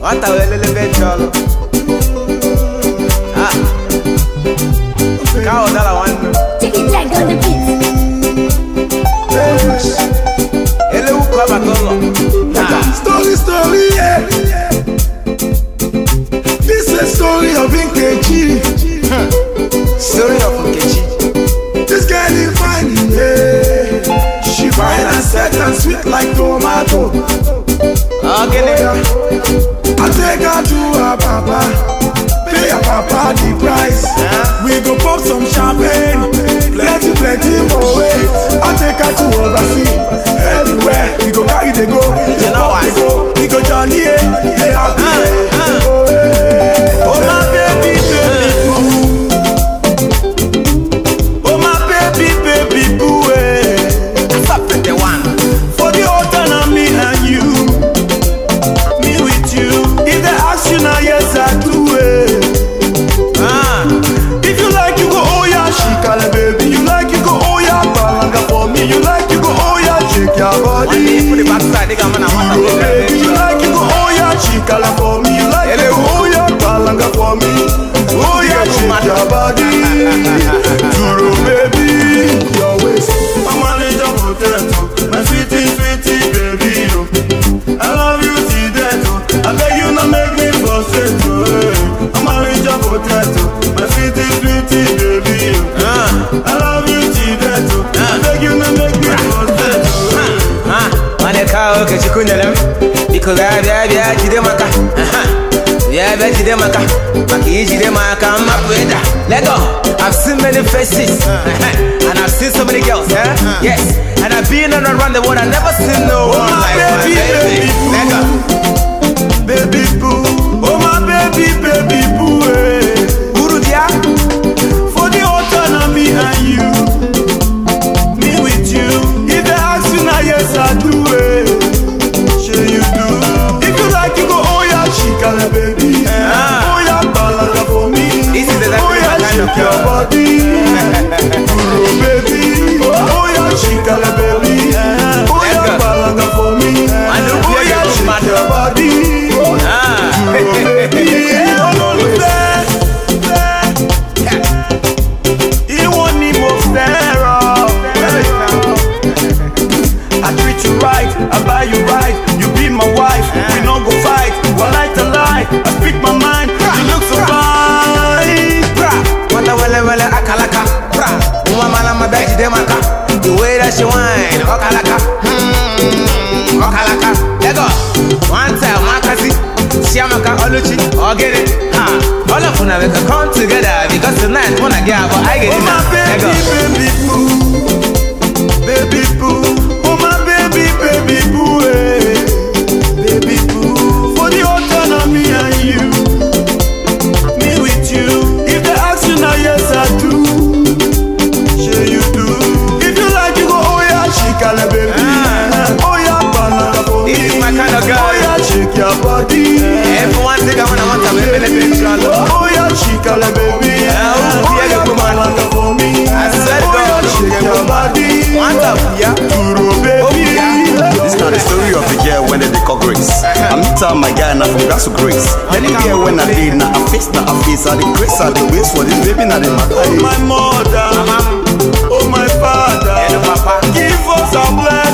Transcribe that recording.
What a little bit, y'all. Ah. Cow, like tomato. ọ gịnị I take her to her papa. Pay her papa the price. We go pop some champagne. Plenty, plenty more. I take her to overseas. Everywhere shake your nwanne ifu the body backside dịga mụ na nwata Oh, baby, you like go oh yeah shikale for ka ahụ okechukwu nyere m biko gaa bịa bịa jide maka. Bịa bịa jide maka. Maka ijide m mmapụ ịda lego I've seen many faces. And I've seen so many girls. Eh? yes. And I've been all around the world. I've never seen no Oh, one my like my baby, boo. lego she whine, ọkalaka. Hmm, ọkalaka. Lego, one time nwakasi. Chiamaka Oluchi, Ogere. Ha, all of una we can come together because tonight mụ na gị abụ anyị Oh ga-edina. my baby, Lego. Body. Everyone think I'm gonna want to be a picture. Oh yeah, shikale baby. Ah, oh, Oh yeah, yeah, good man. banana for me. I said Oh go. yeah, shake your body. One time, yeah. Duro baby. This not the story of the girl when they call Grace. I meet her, my guy, now from grass to grace. Any girl when I did, now I face, now I face, I the grace, I the grace for this baby, now the Oh my mother, Mama, oh my father, hello, papa. give us a blessing.